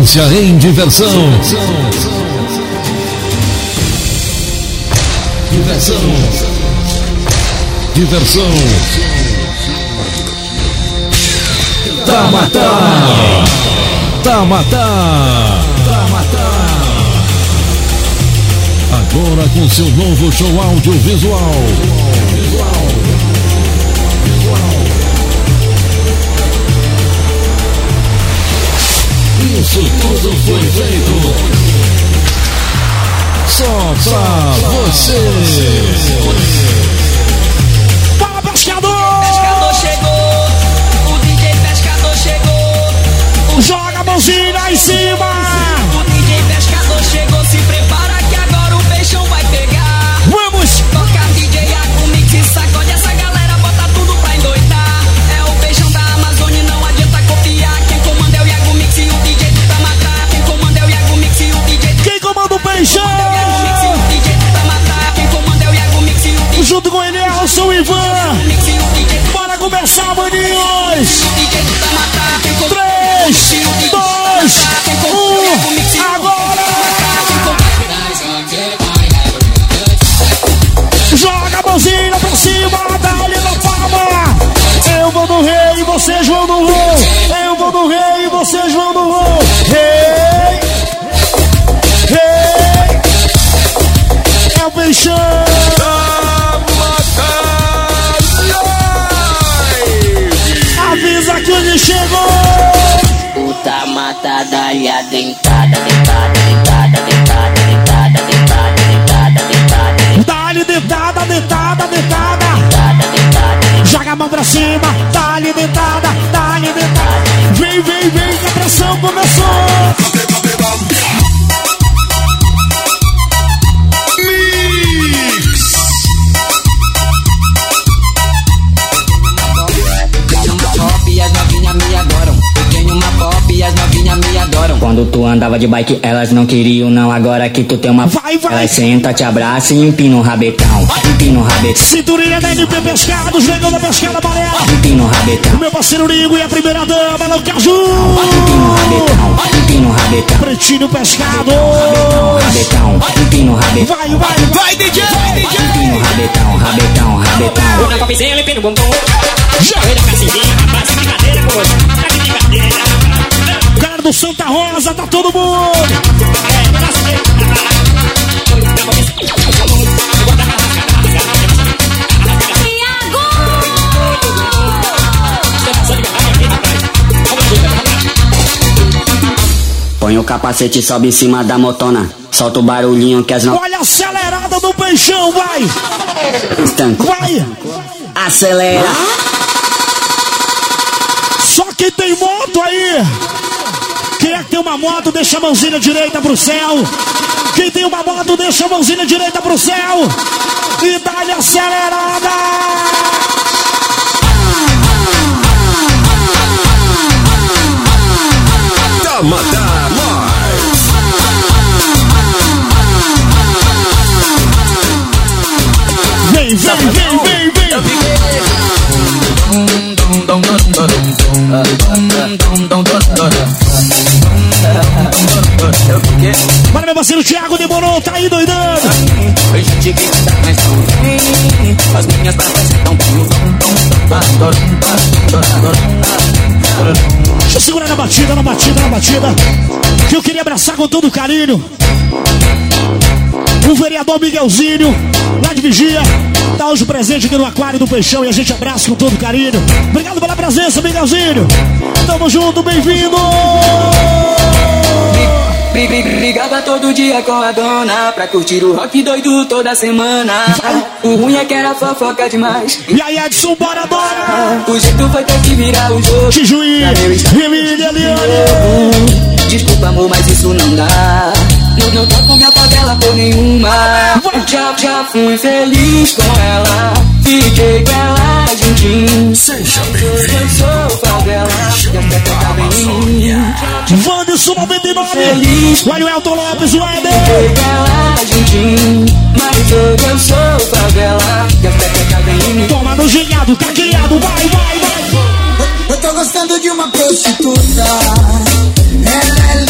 referência em diversão. Diversão. Diversão. Tamatá. Tamatá. Tamatá. Agora com seu novo show audiovisual. Isso tudo foi feito só pra você. Cima, dá-lhe dentada, dá-lhe dentada. Vem, vem, vem, que a pressão começou. Tu andava de bike, elas não queriam, não. Agora que tu tem uma. Vai, vai. Elas senta, te abraça e empina o rabetão. Empina o rabetão, Cinturinha da NP Pescados, negão da pescada amarela. empina o rabetão. Meu parceiro Ligo e a primeira dama, não Caju. Empina o rabetão, empina o rabetão. Pretinho Pescado. Rabetão, empina o rabetão. Vai, vai, vai, DJ, DJ. Empina o rabetão, rabetão, rabetão. Na popzinha limpando o bumbum. Da cacetinha, rapaz, brincadeira com você. Tá de brincadeira. Do Santa Rosa, tá todo mundo. Põe o capacete, sobe em cima da motona. Solta o barulhinho que as não Olha a acelerada do peixão, vai. estanca. Vai. Acelera. Só quem tem moto aí. Uma moto, deixa a mãozinha direita pro céu. Quem tem uma moto, deixa a mãozinha direita pro céu. E dá-lhe acelerada. Tamatá Live. Vem, vem, vem, vem, vem. Bora, meu parceiro Thiago demorou, tá aí doidando. As minhas patas estão Deixa eu segurar na batida, na batida, na batida. Que eu queria abraçar com todo carinho. O vereador Miguelzinho, lá de Vigia, tá hoje presente aqui no Aquário do Peixão e a gente abraça com todo carinho. Obrigado pela presença, Miguelzinho. Tamo junto, bem-vindo. Bri- bri- Brigava todo dia com a dona Pra curtir o rock doido toda semana O ruim é que era fofoca demais E aí, Edson, bora, bora. O jeito foi ter que virar o jogo Tijuí, Emília, Eliane. Desculpa amor, mas isso não dá Não, não toco minha favela por nenhuma. Já, já fui feliz com ela. Fiquei com ela juntinho. Seja Eu sou favela. A festa tá bem. Wanderson 99. Feliz. Olha o Elton Lopes, o Eder. Fiquei com ela din-din Mas hoje eu sou favela. Toma no gingado, tá criado, vai, vai, vai. Eu tô gostando de uma prostituta. Ela é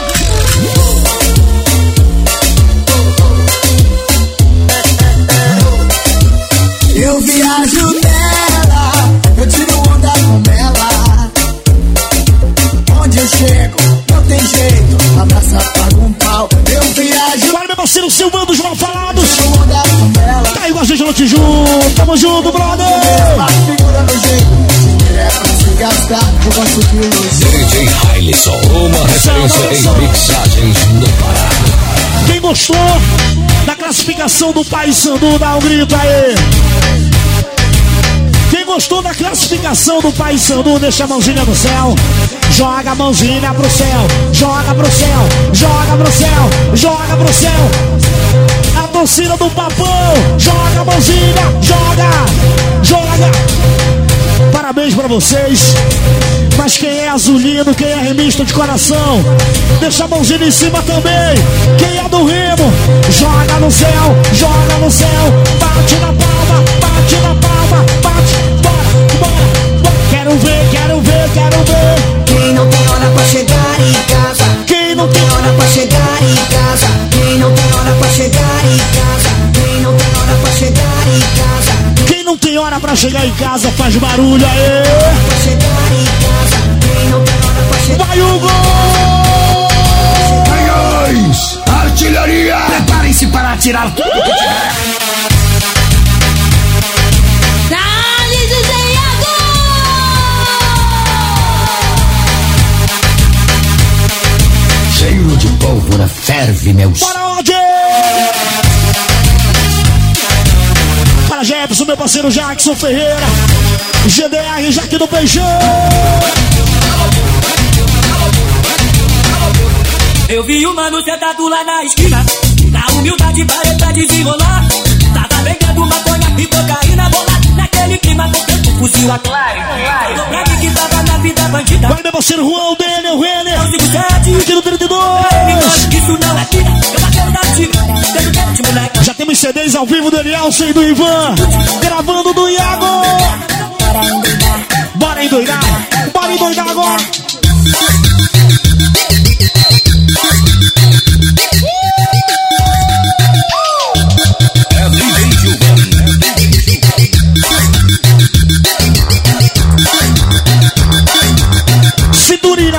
parceiro Silvão dos Malfalados! ela. Tá igual a gente no Tiju! Tamo junto, brother! É. DJ Hailson, uma referência em mixagens no Pará. Quem gostou da classificação do Pai Sandu, dá um grito aí! Gostou da classificação do Pai Sandu, deixa a mãozinha no céu. Joga a mãozinha pro céu, joga pro céu, joga pro céu, joga pro céu. A torcida do papão, joga a mãozinha, joga, joga. Parabéns pra vocês. Mas quem é azulino, quem é remista de coração, deixa a mãozinha em cima também. Quem é do remo, joga no céu, joga no céu. Bate na palma, bate na palma, bate. Quero ver, quero ver, quero ver. Quem não tem hora pra chegar em casa Quem não Tem hora pra chegar em casa Quem não tem hora pra chegar em casa Quem não tem hora pra chegar em casa Quem não tem hora pra chegar em casa faz barulho aí. Pra chegar em casa Quem não tem hora pra chegar Vai o gol! Artilharia. Preparem-se para atirar tudo que tiver. cheiro de pólvora ferve meus. Para onde? Para Jefferson, meu parceiro Jackson Ferreira. GDR, Jaque do Peixão. Eu vi o mano sentado lá na esquina. Na humildade pareta desenrolar. Tava vendendo maconha e cocaína bolada. Naquele clima do tempo, fuzil a claro. Falou pra mim que tava na vida bandida. Vai, meu parceiro Juan, o Daniel, o Renner. Já temos CDs ao vivo do Elielson e do Ivan. Gravando do Iago. Bora endoidar. Bora endoidar agora. Cinturinha,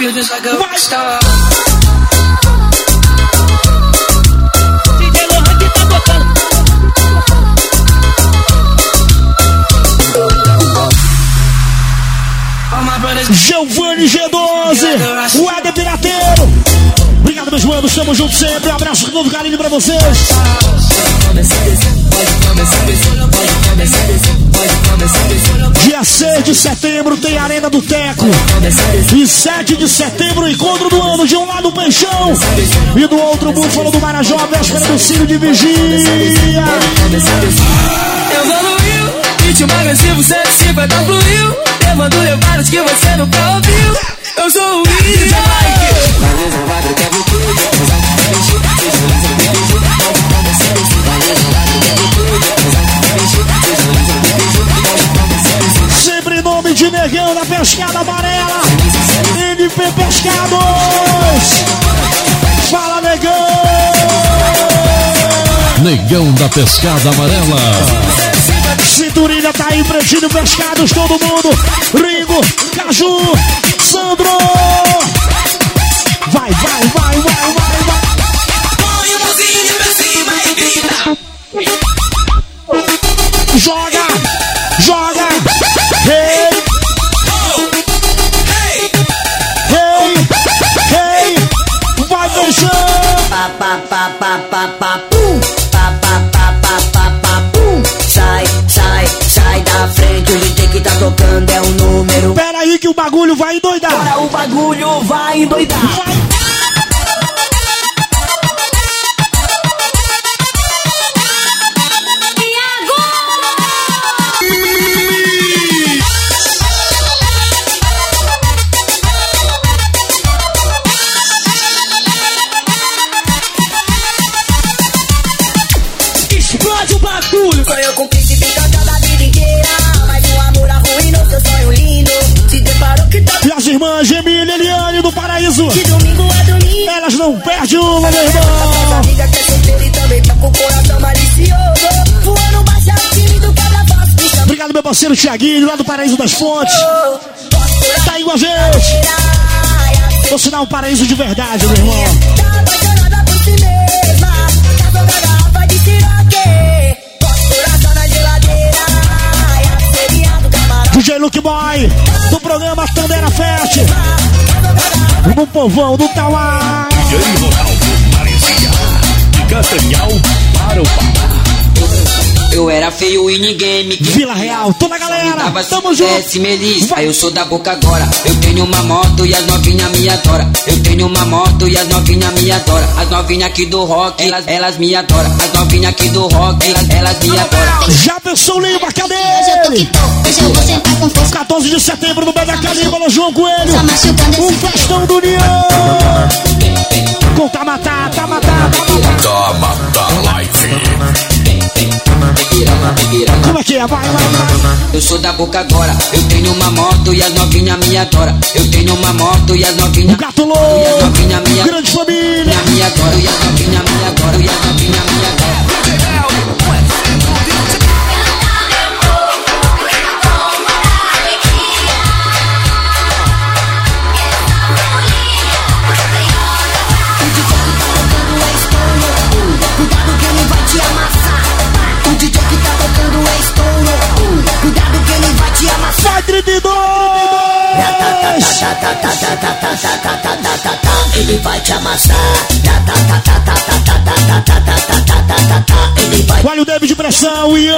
feel just like a rock star. DJ Lohan que tá tocando. All my brothers Giovanni G12. O Éder Pirateiro. Obrigado, meus manos. Tamo junto sempre. Um abraço com todo carinho pra vocês. Dia 6 de setembro tem Arena do Teco. E 7 de setembro, encontro do ano. De um lado o Peixão. E do outro, o Búfalo do Marajó. Véspera do Círio de Vigia. Evoluiu, ritmo agressivo 150 fluiu Levando levadas que você nunca ouviu Eu sou o DJ Mike negão da pescada amarela. NP Pescados. Fala, negão. Negão da pescada amarela. Cinturinha tá aí, Pretinho Pescados, todo mundo. Rigo, Caju, Sandro. Vai, vai, vai, vai, vai, vai. Põe o buzinho pra cima e grita. Pa, pa, pa, pum. Pa, pa, pa, pa, pa, pa, pum. Sai, sai, sai da frente. O DJ que tá tocando é o número. Pera aí que o bagulho vai endoidar! Agora o bagulho vai doidar. Explode irmãs Gemília Eliane do Paraíso! de domingo a domingo. Elas não perdem uma, meu irmão! Amiga que é solteira e também tá com o coração malicioso. Voando baixo, time do chama Obrigado, meu parceiro Tiaguinho, lá do Paraíso das Fontes! Tá aí com a gente! Vou sinal um paraíso de verdade, meu irmão! Tá apaixonada por si mesma. Tá jogando garrafa de siroque. Coração na geladeira. Ai, a seria do camarão. DJ Luke Boy, programa Tandera Fest! Do povão do Tauá! DJ Ronaldo Maresia. De Castanhal para o Pará. Eu era feio e ninguém me queria. Vila Real, toda a galera! Tamo junto! Melissa. Eu sou da boca agora. Eu tenho uma moto e as novinha me adora. Eu tenho uma moto e as novinha me adora. As novinha aqui do rock, elas, elas me adoram. As novinha aqui do rock, elas, elas me adoram. Jefferson Lima, cadê Hoje eu tô que ele? tô, hoje eu vou sentar com força. 14 de setembro no Beda Calíbala, João Coelho! Um esse festão do União! Com Tamatá, Tamatá, Tamatá! Toma, Como é que é? Vai, vai, vai! Eu sou da boca agora. Eu tenho uma moto e as novinha me adora. Eu tenho uma moto e as novinha O Gato e Louco! Grande família! Te amassar. Ele vai, Olha o David Pressão, o Ian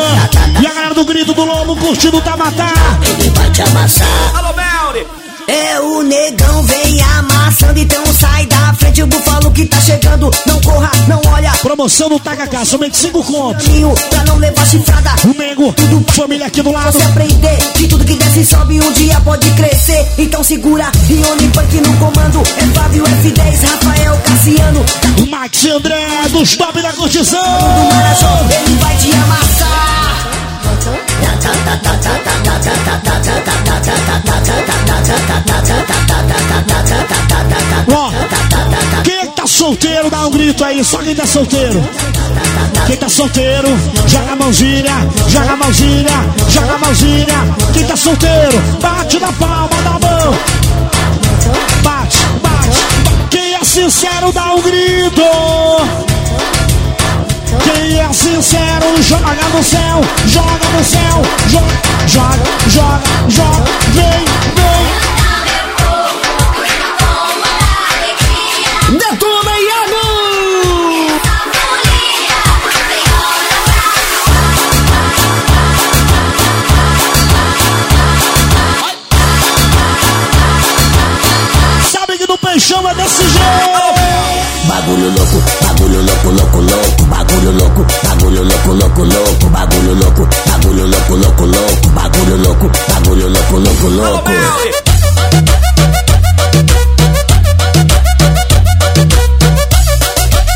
e a galera do Grito do Lobo curtindo o Tamatá! ele vai te amassar. Alô, Melri. É o negão, vem amassando. Então sai da frente, o bufalo que tá chegando. Não corra, não olha. Promoção do Tacacá, somente 5 contos. Pra não levar chifrada. O Nego, família aqui do lado. Você aprender que tudo que desce e sobe um dia pode crescer. Então segura, Rione Punk no comando. É Fábio F10, Rafael Cassiano. O Max André, dos top da Do curtição. Marajó, ele vai te amassar. Ó, quem é que tá solteiro, dá um grito aí, só quem tá solteiro. Quem tá solteiro, joga a mãozinha, joga a mãozinha, joga a mãozinha. Quem tá solteiro, bate na palma da mão. Bate, bate. Quem é sincero, dá um grito. Joga no céu, joga no céu, joga, joga, joga, joga, vem, vem. Bagulho louco, bagulho louco, louco, louco, bagulho louco, bagulho louco, louco, louco, bagulho louco, bagulho louco, louco, louco, bagulho louco, bagulho louco, louco, louco.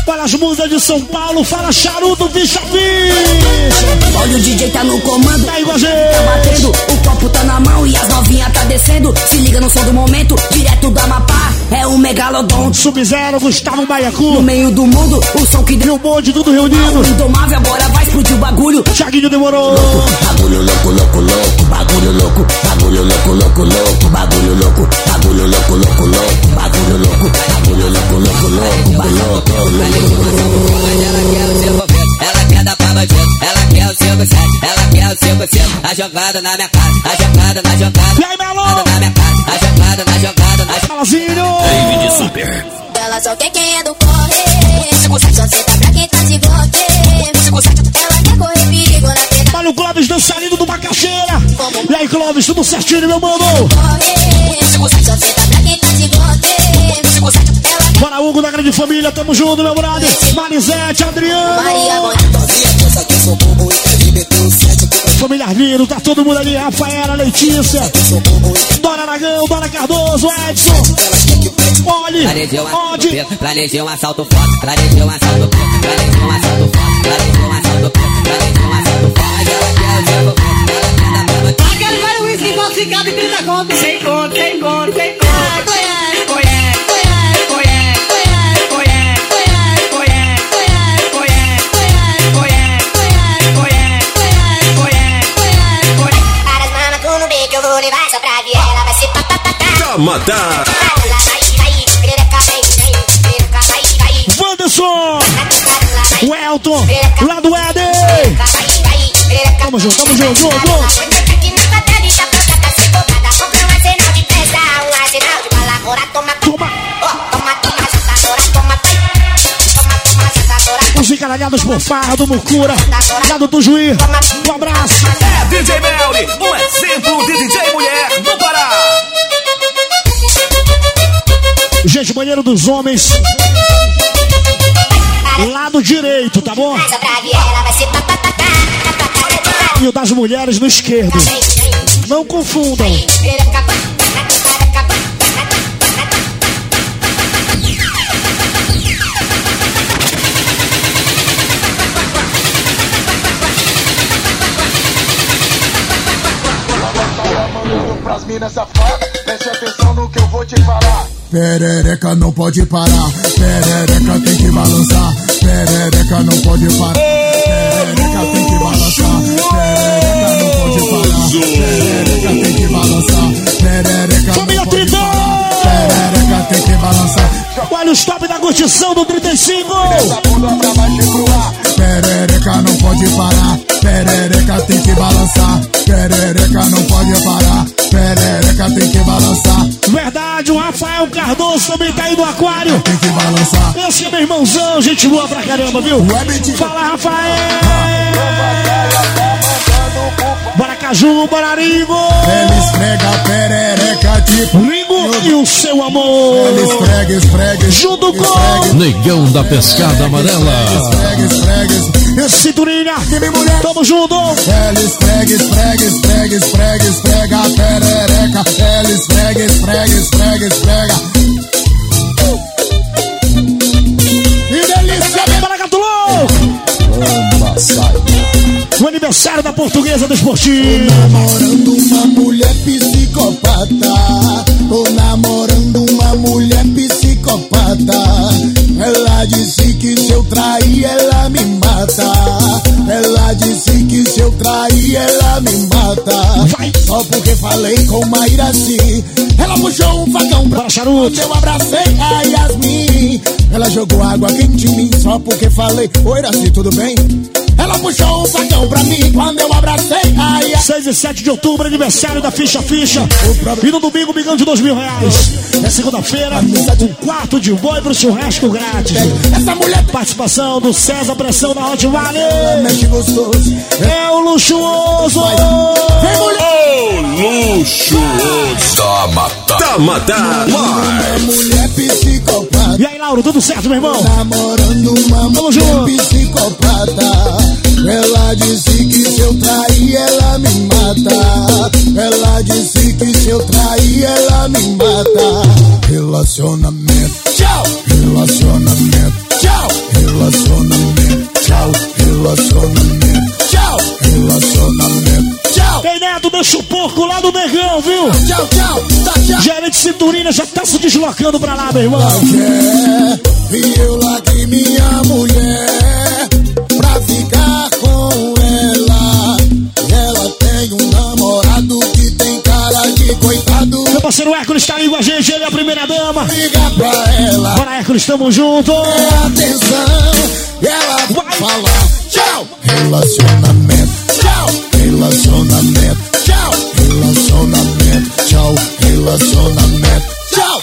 Para as musas de São Paulo, fala charuto, ficha ficha. Olha o DJ tá no comando, Tá tá batendo, o copo tá na mão e as novinhas tá descendo. Se liga no som do momento, direto do Amapá. É o megalodonte. Sub-Zero, Gustavo No Baiacu. meio do mundo, o som que E deu o bonde tudo reunido. o indomável agora vai explodir o bagulho. Thiaguinho demorou. Bagulho louco, louco, louco, bagulho louco, bagulho louco, louco, louco, bagulho louco, bagulho louco, louco, louco, bagulho louco, bagulho louco, louco, louco, bagulho louco. Ela quer dar pra bandido, ela quer o 57, ela quer o 57, a jogada na minha cara, a jogada na jogada, E aí, Ela só quer quem é do corre. Só senta pra quem tá de glock. Ela quer correr perigo na pena. Olha o Clóvis dançarino do Macaxeira. E aí, Clóvis, tudo certinho, meu mano. Corre. Só senta pra quem tá de glock. Ela Bora, Hugo da grande família, tamo junto, meu brother. Marisete, Adriano. Maria. Família Arlindo, tá todo mundo ali. Rafaela, Letícia. Dora Aragão, Dora Cardoso, Edson. Olhe, um onde? planejei um assalto forte, planejei um assalto preto, planejei um assalto forte, planejei um assalto preto, planejei um assalto forte, mas ela quer o 57, ela quer dar pra. Aquele vai uísque falsificado e 30 conto. Sem conto, sem conto, sem conto. matar. Wanderson! O Elton! Lá do Éden! Tamo junto, tamo junto, junto, junto! Os encaralhados por fardo, Mucura, lado do juiz, um abraço! É DJ Melly, um exemplo de DJ mulher no banheiro dos homens. Lado direito, tá bom? E o das mulheres no esquerdo. Não confundam. Perereca, pras minas safadas. Preste atenção no que eu vou te falar. Perereca não pode parar, perereca tem que balançar, perereca não pode parar, perereca tem que balançar, perereca não pode parar, perereca tem que balançar, perereca não pode parar, perereca tem que balançar, Olha os top da curtição do 35. Cardoso também tá aí no aquário. tem que balançar. Esse é meu irmãozão, gente boa pra caramba, viu? Fala, Rafael! Bora Caju, bora Ringo! Ele esfrega a perereca tipo Ringo e o seu amor! Ele esfrega, esfrega, Junto com Negão da Pescada Amarela. esfrega, esfrega, esfrega. Cinturinha! Tamo junto! Ela esfrega, esfrega, esfrega, esfrega, esfrega a perereca. Ela esfrega, esfrega, esfrega, esfrega. Que delícia, meu Bora Gatulou! O aniversário da portuguesa do esportivo! namorando uma mulher psicopata. Tô namorando uma mulher psicopata. Ela disse que se eu trair, ela me mata. Ela disse que se eu trair, ela me mata. Vai. Só porque falei com Mairaci. Ela puxou um facão pra charuto! eu abracei a Yasmin. Ela jogou água quente em mim só porque falei: Oi, Iraci, tudo bem? Ela puxou um facão pra mim quando eu abracei a Yasmin. 6 e 7 de outubro, aniversário da Ficha Ficha. E no domingo, bigão de dois mil reais. É segunda-feira, um quarto de boi pro churrasco grátis. Essa mulher Participação do César Pressão da Hot gostoso. É o luxuoso. Vem, mulher. Tá Matar. Uma mulher psicopata. E aí, Lauro, tudo certo, meu irmão? Namorando uma Tamo junto. psicopata. Ela disse que se eu trair, ela me mata. Ela disse que se eu trair, ela me mata. Relacionamento, tchau. Relacionamento, tchau. Relacionamento, tchau. Relacionamento, tchau. Relacionamento, tchau. Ei, Neto, deixa o porco lá do negão, viu? Tchau, tchau, tá, tchau. Gerente Cinturinha já tá se deslocando pra lá, meu irmão. quer E eu larguei minha mulher Pra ficar com ela ela tem um namorado Que tem cara de coitado Meu parceiro Hércules tá aí com a gente, ele é a primeira dama. Liga pra ela Bora, Hércules, tamo junto. atenção E ela vai falar Tchau Relacionamento Tchau Relacionamento. Tchau. Relacionamento. Tchau. Relacionamento. Tchau.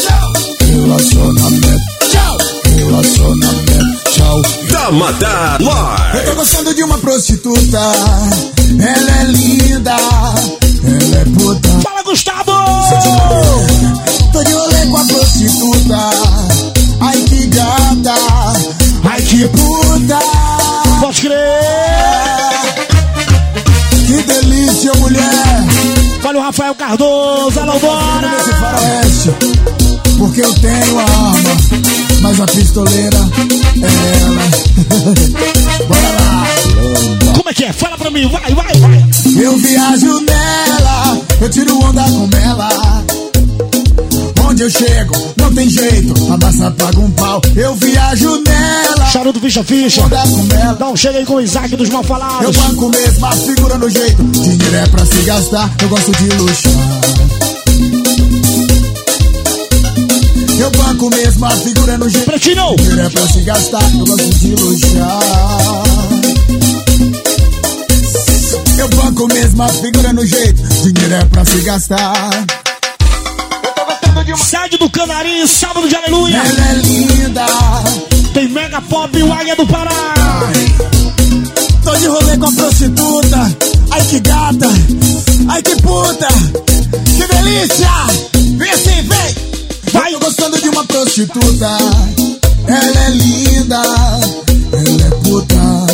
Tchau Relacionamento. Tchau. Relacionamento. Tchau. Tamatá Live. Eu tô gostando de uma prostituta. Ela é linda. Ela é puta. Fala, Gustavo! Tô de rolê com a prostituta. Ai que gata. Ai que puta. Pode crer! Que delícia mulher Olha o Rafael Cardoso, alô, bora! Nesse faroeste Porque eu tenho a arma Mas a pistoleira é ela Bora lá Como é que é? Fala pra mim, vai, vai, vai! Eu viajo nela, eu tiro onda com ela. Onde eu chego, não tem jeito, a massa paga um pau. Eu viajo nela, Charuto ficha ficha. Dá um chega aí com o Isaac dos Eu Malfalados. banco mesmo, a figura no jeito. Dinheiro é pra se gastar, eu gosto de luxar. Eu banco mesmo, a figura no jeito. Pretinho! Dinheiro é pra se gastar, eu gosto de luxar. Eu banco mesmo, a figura no jeito. Dinheiro é pra se gastar. Sede do Canarim, sábado de aleluia. Ela é linda. Tem Mega Pop e o Águia do Pará. Tô de rolê com a prostituta. Ai que gata. Ai que puta. Que delícia. Vem assim, vem. Vai. Tô gostando de uma prostituta. Ela é linda. Ela é puta.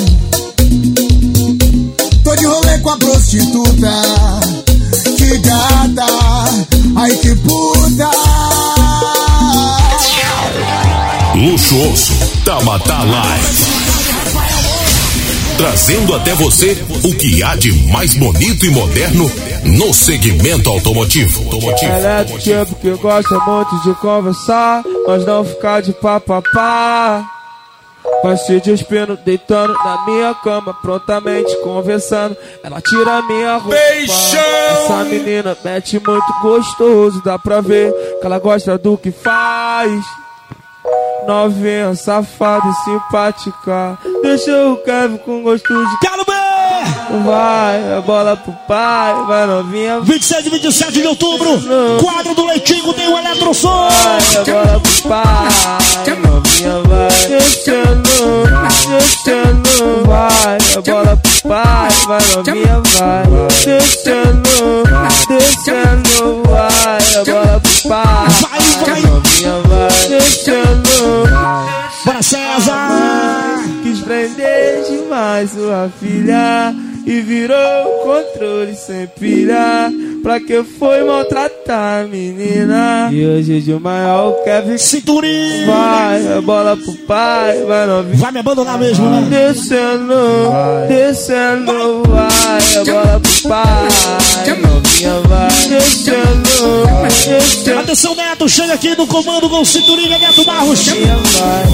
Tô de rolê com a prostituta. Que gata. Ai que puta. Luxuoso Tamatá Live. Trazendo até você o que há de mais bonito e moderno no segmento automotivo. automotivo. Ela é do tipo que gosta muito de conversar, mas não ficar de papapá. Vai se despindo, deitando na minha cama, prontamente conversando. Ela tira minha roupa. Essa menina mete muito gostoso, dá pra ver que ela gosta do que faz. Novinha, safada e simpática. Deixa o Kevin com gosto de Quero ver! vai, a bola pro pai, vai novinha, 26 e 27 de outubro, quadro do Leitinho tem o Eletrosom. vai, a bola pro pai, novinha vai, descendo, descendo, vai, a bola pro pai, vai, novinha vai, descendo, descendo, vai, sua filha e virou controle sem pilha. Pra que foi maltratar a menina? E hoje de maior quer ficar. Cinturinha! Vai, a bola pro pai, vai novinha. Vai me abandonar mesmo, né? Descendo, descendo, vai, a bola pro pai, vai, Atenção, Neto, chega aqui no comando com Cinturinha Neto Barros. vai.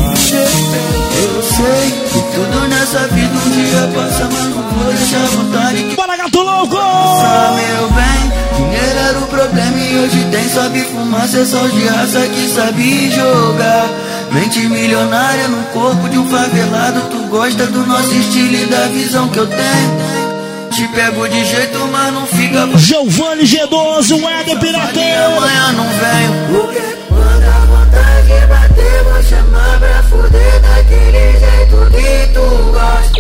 Eu sei que tudo nessa vida um dia passa, mas não vou deixar vontade que Bora, gato louco! passa, meu bem. Dinheiro era o problema e hoje tem sobe fumaça, é só de raça que sabe jogar. Mente milionária no corpo de um favelado, tu gosta do nosso estilo e da visão que eu tenho. Te pego de jeito, mas não fica Giovanni G12, o Éder Pirateiro. amanhã não venho. Porque quando a vontade bater, vou chamar pra fuder daquele jeito que tu gosta.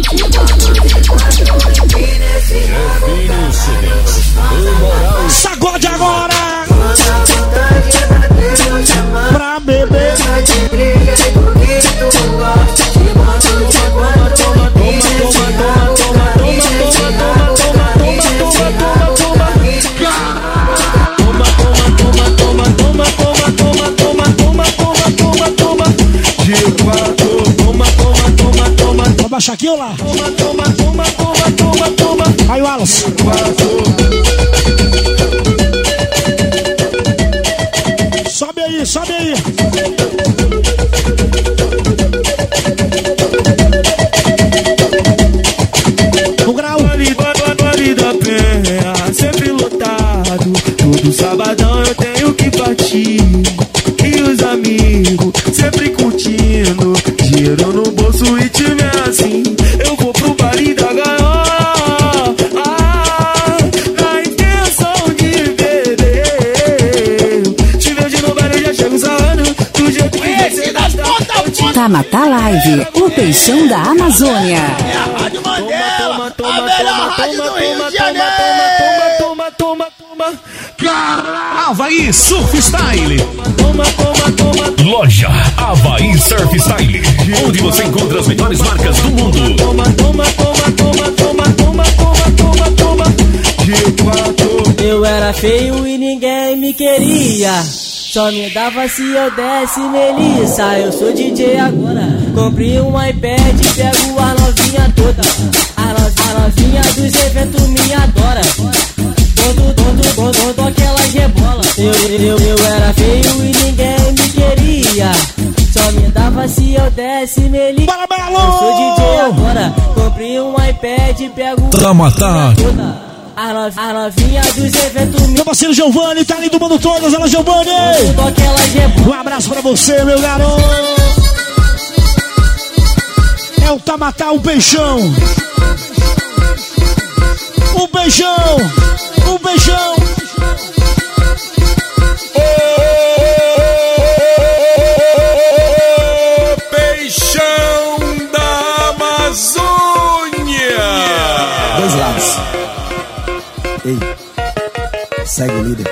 E nesse Sagode aqui ou Tamatá Live, o peixão da Amazônia. Rádio Mandela, a melhor rádio do Rio de Janeiro. Toma, toma, toma, toma. Havaí Surf Style. Toma, toma, toma. Loja Havaí Surf Style. Onde você encontra as melhores marcas do mundo. Toma, toma, toma, toma, toma, toma, toma, toma, toma. De quatro. Eu era feio e ninguém me queria. Só me dava se eu desse melissa. Eu sou DJ agora. Comprei um iPad, pego a novinha toda. A, no, a novinha dos eventos me adora. Todo, todo, todo, todo aquelas rebola. Eu, eu, eu era feio e ninguém me queria. Só me dava se eu desse melissa. Eu sou DJ agora. Comprei um iPad, pego a novinha toda. A, no, a novinha dos eventos me Meu parceiro Giovanni, tá ali do mundo todas, ela Giovanni. Rebola. Um abraço pra você, meu garoto. É o Tamatá, o peixão. O beijão, o beijão. Segue o líder.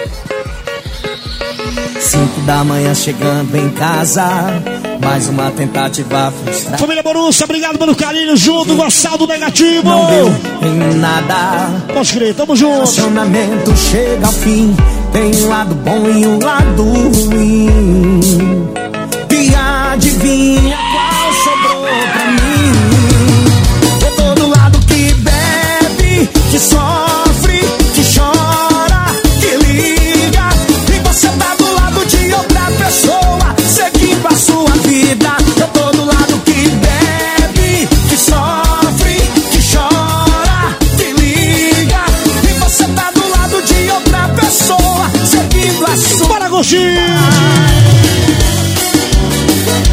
Cinco da manhã chegando em casa. Mais uma tentativa frustrada. Família Borussia, obrigado pelo carinho junto saldo negativo. Não deu em nada. Pode crer, tamo junto. Relacionamento chega ao fim. Tem um lado bom e um lado ruim. E adivinha Gostinho!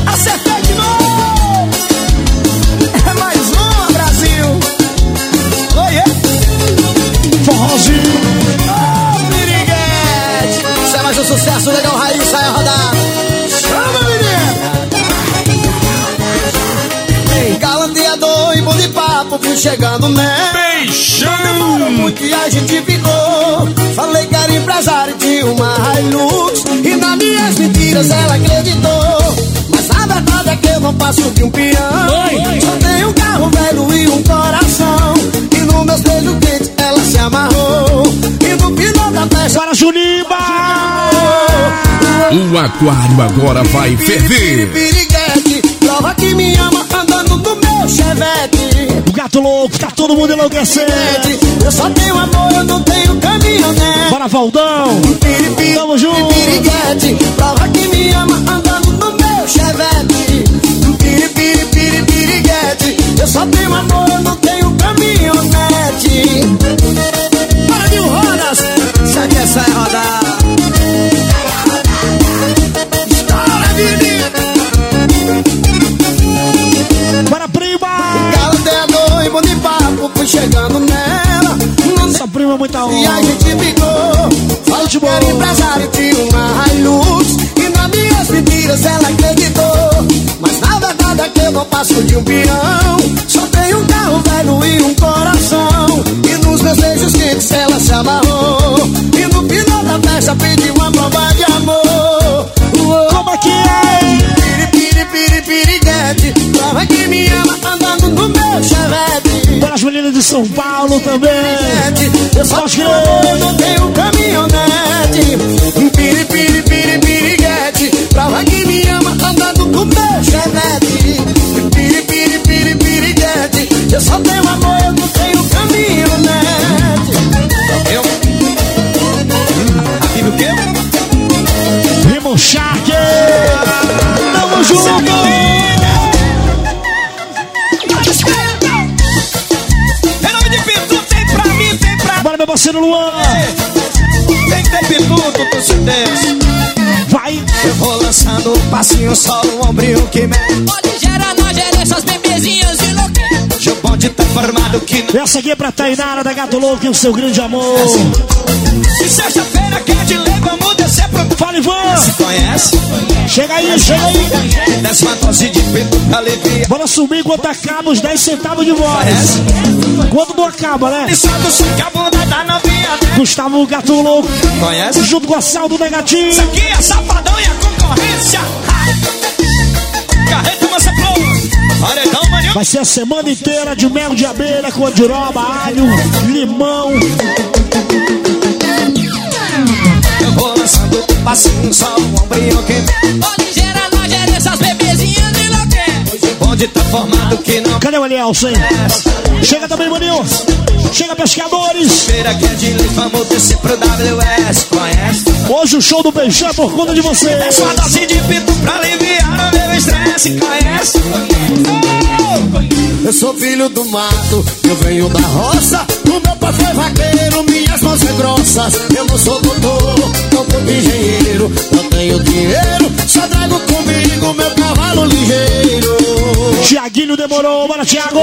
Acertei de novo! É mais uma, Brasil! Oiê! Forrozinho! Ô, Piriguete! Isso é mais um sucesso, legal, raiz, sai a rodar! Chama, menino! Ei, galanteador e bom de papo, fui chegando, né? Demorou muito e a gente ficou. Mentiras ela acreditou. Mas a verdade é que eu não passo de um peão. Só tenho um carro velho e um coração. E no meus beijos quentes ela se amarrou. E no final da festa. Para Juniba! O aquário agora vai ferver. Piriguete, prova que me ama andando no meu chevette. O gato louco, tá todo mundo enlouquecendo. Eu só tenho amor, eu não tenho caminhonete. Bora, Valdão! Piri, Tamo junto! Piriguete, prova que me ama andando no meu chevette. Piri, piri, piri, piriguete, eu só tenho amor, eu não tenho caminhonete. Chegando nela. Não Essa prima é muita E a gente ficou. Falou que era empresário de uma Hilux. E nas minhas mentiras ela acreditou. Mas na verdade é que eu não passo de um peão. Só tenho um carro velho e um coração. E nos meus beijos quentes ela se amarrou. E no final da festa pediu uma prova de amor. Como é que é? Piri, piri, piri, piriguete. Prova que me ama andando no meu chevette. Junina de São Paulo também. Eu só te amo, não tenho caminhonete. Essa aqui é pra Tainara da Gato Louco e o seu grande amor. Se sexta-feira quer de lei, vamos descer pro. Fala, Ivan. Se conhece? Chega aí, chega aí. Desce uma dose de peito pra aliviar. Bora subir enquanto acaba os 10 centavos de voz. Quando não acaba, né? E? Gustavo Gato Louco. Conhece? Junto com a Sal do Negativo. Isso aqui é safadão e a concorrência. Carreta Mansa Flor. Paredão, maninho. Vai ser a semana inteira de mel de abelha com andiroba, alho, limão. Eu vou lançando um passinho só o ombrinho que. Pode gerar nós, gera essas bebezinhas de louquinho. Hoje o bonde tá formado que não. Cadê o Elielson? Chega também, maninho. Chega, pescadores. Feira que é de lei, vamos descer pro WS. Conhece? Hoje o show do Beijão é por conta de você. Desce uma dose de pito pra aliviar o meu estresse. Conhece? Eu sou filho do mato, eu venho da roça. O meu pai foi vaqueiro, minhas mãos são grossas. Eu não sou doutor, não sou engenheiro. Não tenho dinheiro, só trago comigo meu cavalo ligeiro. Tiaguinho demorou, bora, Tiago.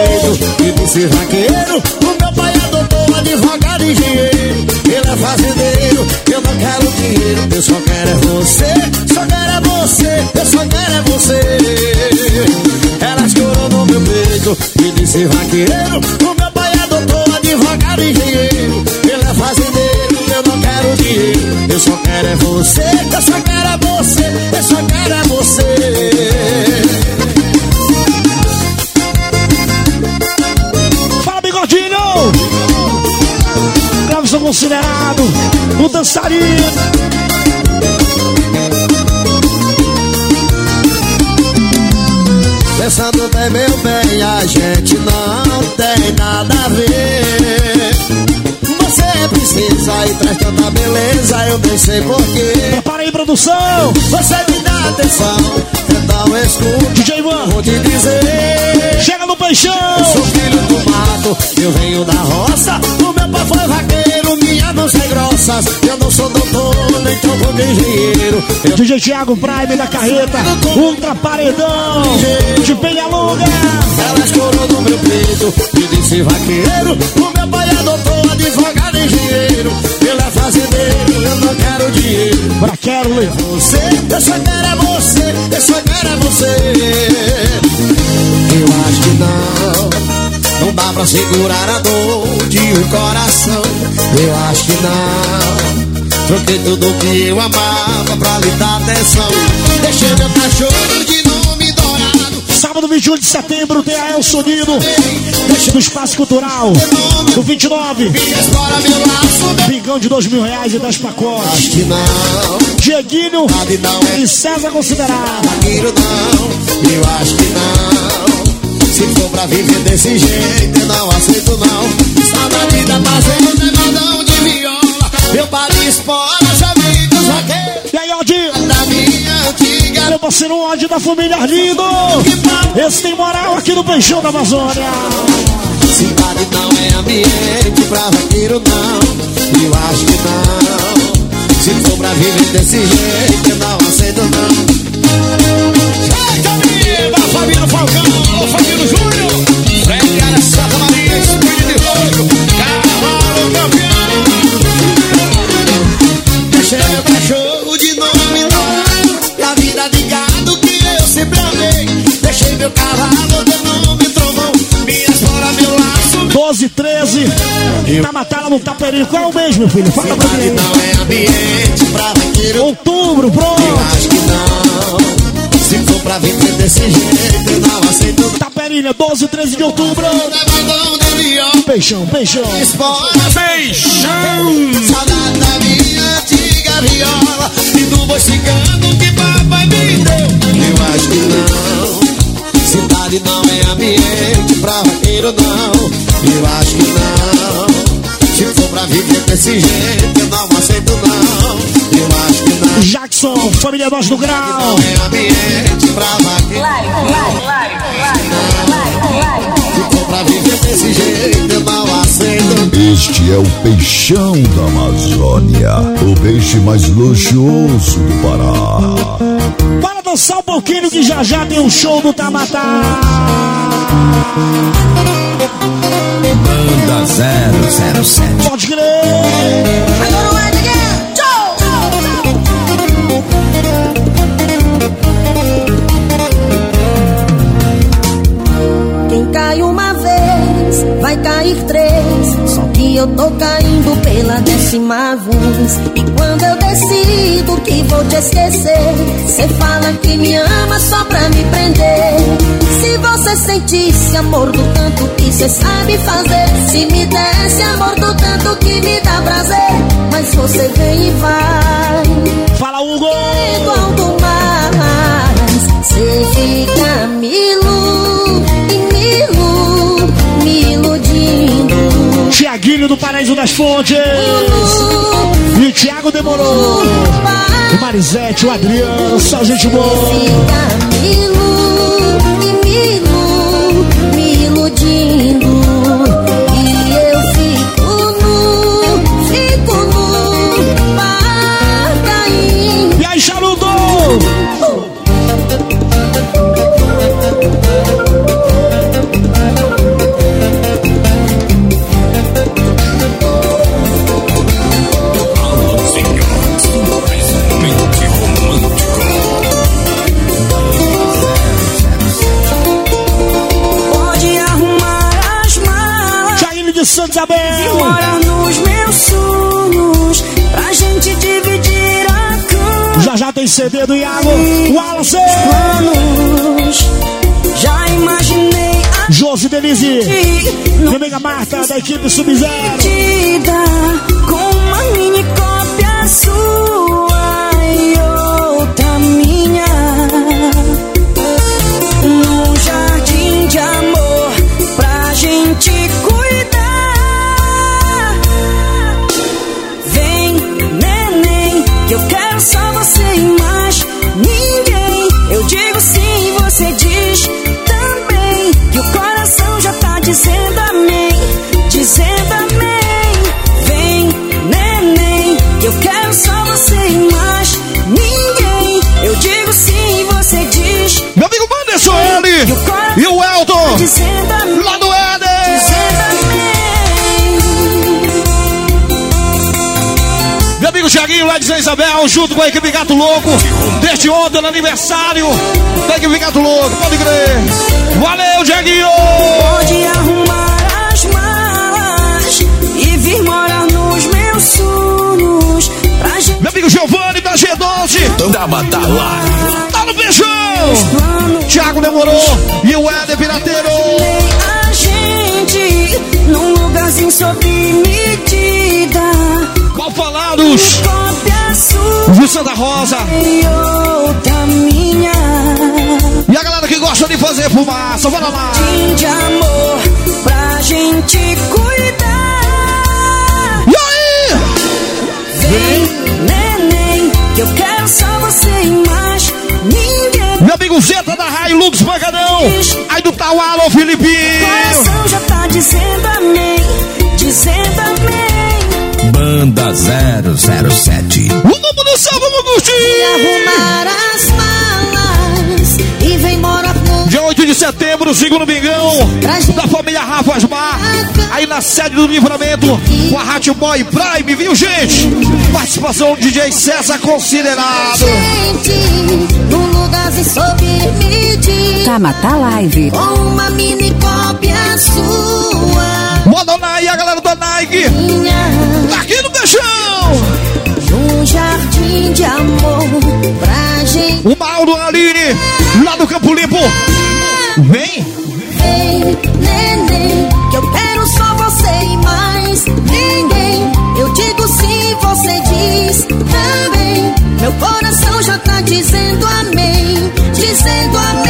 E por ser vaqueiro, o meu pai é doutor, advogado e engenheiro. Ele é fazendeiro, eu não quero dinheiro, eu só quero é você, só quero é você, eu só quero é você. Ela escorou no meu peito e disse vaqueiro, o meu pai é doutor, advogado e engenheiro. Ele é fazendeiro, eu não quero dinheiro, eu só quero é você, eu só quero é você, eu só quero é você. Considerado o dançarino. Pensando bem, meu bem, a gente não tem nada a ver. Você precisa e traz tanta beleza, eu nem sei porquê. Prepara aí, produção! Você me dá atenção, então escute. DJ Ivan, Vou te dizer. chega no Peixão! Sou filho do mato, eu venho da roça. O meu pai foi vaqueiro, minhas mãos são grossas. Eu não sou doutor, nem tampouco engenheiro. Eu DJ Thiago Prime da carreta, Ultra Paredão, de Penhalonga. Ela escorou no meu peito e disse vaqueiro O meu pai é doutor, advogado engenheiro. Ele é fazendeiro, eu não quero dinheiro. Pra Kerley, Você, eu só quero é você, eu só quero é você. Eu acho que não, não dá pra segurar a dor de um coração. Eu acho que não. Troquei tudo que eu amava pra lhe dar atenção. Deixei meu cachorro de nome dourado. Sábado 21 de setembro tem a El Sonido, do Espaço Cultural, do 29, Explora meu laço, Pingão de dois mil reais e 10 pacotes. Acho que não, Dieguinho é e César Considerado. eu acho que não. Se for pra viver desse jeito, eu não aceito não. Saudade da fazenda, nevadão de viola. Meu pari esporas, amigos vaqueiros. E aí, Aldir? Da minha antiga Meu parceiro Ódio da família Arlindo. Esse tem moral aqui no Peixão da Amazônia. cidade não é ambiente pra vaqueiro não. Eu acho que não. Se for pra viver desse jeito, eu não aceito não. Eita, amiga, Fabiano Falcão, Fabiano Júnior, Fred Ara Santa Maria, Espírito de Rojo, Cavalo Campeão. Meu cachorro de nome não, e a vida de gado que eu sempre amei. Deixei meu cavalo de nome trovão, minha espora, meu laço. 12, 13. Tá matando no taperinho. Qual é o mês, meu filho? Fala pra mim. não é ambiente pra vaqueiro. Outubro, Eu pronto. acho que não. Pra viver desse jeito, eu não aceito não. Taperinha, 12, 13 de outubro. Viola, Peixão, peixão. espora, Peixão. Saudade da minha antiga viola e do boi cigano que papai me deu. Eu acho que não. Cidade não é ambiente pra vaqueiro, não. Eu acho que não. Se for pra viver desse jeito, eu não aceito, não. Eu acho que não. Jackson, família Nós do Grau. Não é ambiente pra vaqueiro. Se for pra viver desse jeito, eu não aceito. Este é o peixão da Amazônia, o peixe mais luxuoso do Pará. Bora dançar um pouquinho que já já tem um show do Tamatá. Banda 007. Pode crer. Agora o again. Quem cai uma vez, vai cair três. Só que eu tô caindo pela décima vez. E quando eu decido que vou te esquecer, cê fala que me ama só pra me prender. Se você sentisse amor do tanto que cê sabe fazer, se me desse amor do tanto que me dá prazer, mas você vem e vai. Fala, Hugo! Querendo algo mais, cê fica me Tiaguinho do Paraíso das Fontes. E o Thiago demorou. O Marisete, o Adriano, só gente boa. Lá de São Isabel, junto com a equipe Gato Louco. Desde ontem, no aniversário da equipe Gato Louco. Pode crer. Valeu, Thiaguinho. Pode arrumar as malas e vir morar nos meus sonhos. Pra gente Meu amigo Giovanni da G12. Tama tá lá. Tá no beijão. Thiago demorou. E o Éder Pirateiro. a gente num lugarzinho sob medida. Mal falados. De Santa Rosa. e. E a galera que gosta de fazer fumaça. Bora lá. De amor pra gente cuidar. E aí? Vem, neném, que eu quero só você e mais ninguém. Meu amigo Zeta da Hilux Pancadão. Aí do Taualo, Filipinho. coração já tá dizendo amém, dizendo amém. Banda 007. O Arrumar as malas e vem morar no Dia 8 de setembro, segundo Mingão, da família Rafa Asmar, aí na sede do Livramento, com a Rádio Boy Prime, viu gente? Participação do DJ César considerado. gente num lugarzinho sob medida. Tamatá Live. Com uma mini cópia sua. Moda Nike, a galera da Nike, tá aqui no de amor pra gente. O Mauro Aline, lá do Campo Limpo. Vem, Vem, neném, que eu quero só você e mais ninguém. Eu digo sim, você diz também. Meu coração já tá dizendo amém, dizendo amém.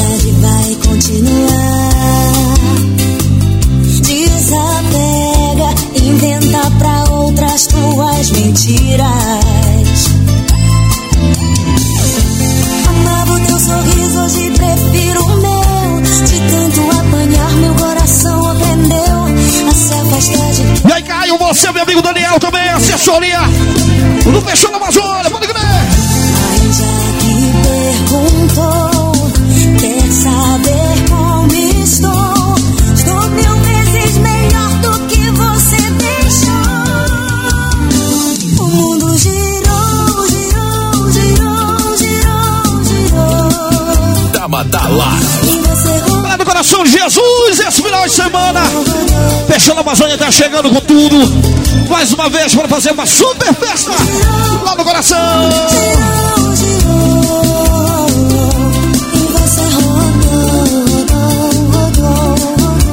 Amazônia tá chegando com tudo. Mais uma vez para fazer uma super festa lá no coração.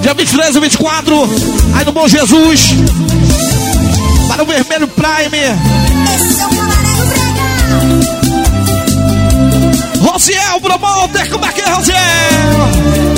Dia 23 e 24, aí no Bom Jesus, para o Vermelho Prime. Rosiel, promoter, como é que é, Rosiel?